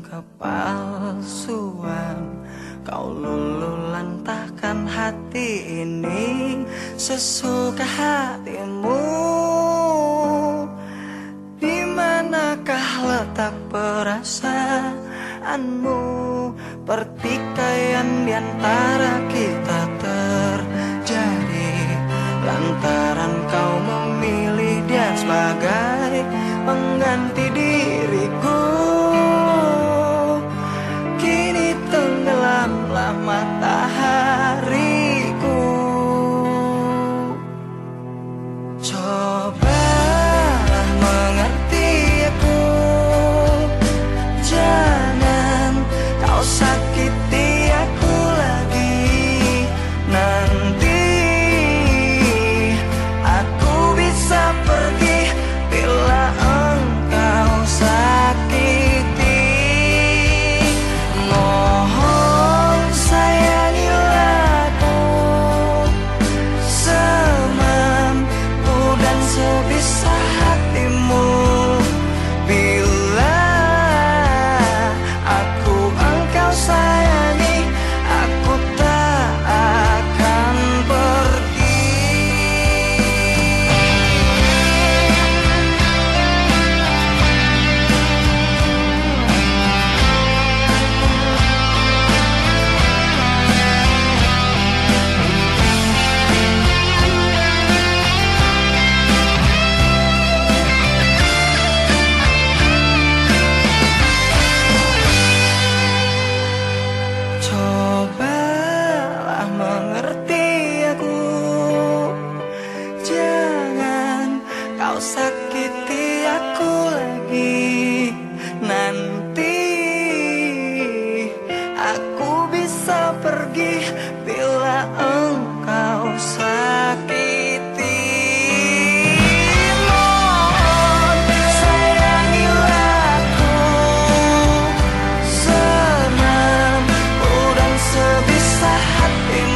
kepalsuan. Kau lulu lantahkan hati ini Sesuka hatimu? Di manakah letak perasaanmu? Pertikaian di antara kita terjadi. Lantaran kau memilih dia sebagai pengganti diriku 저 happiness.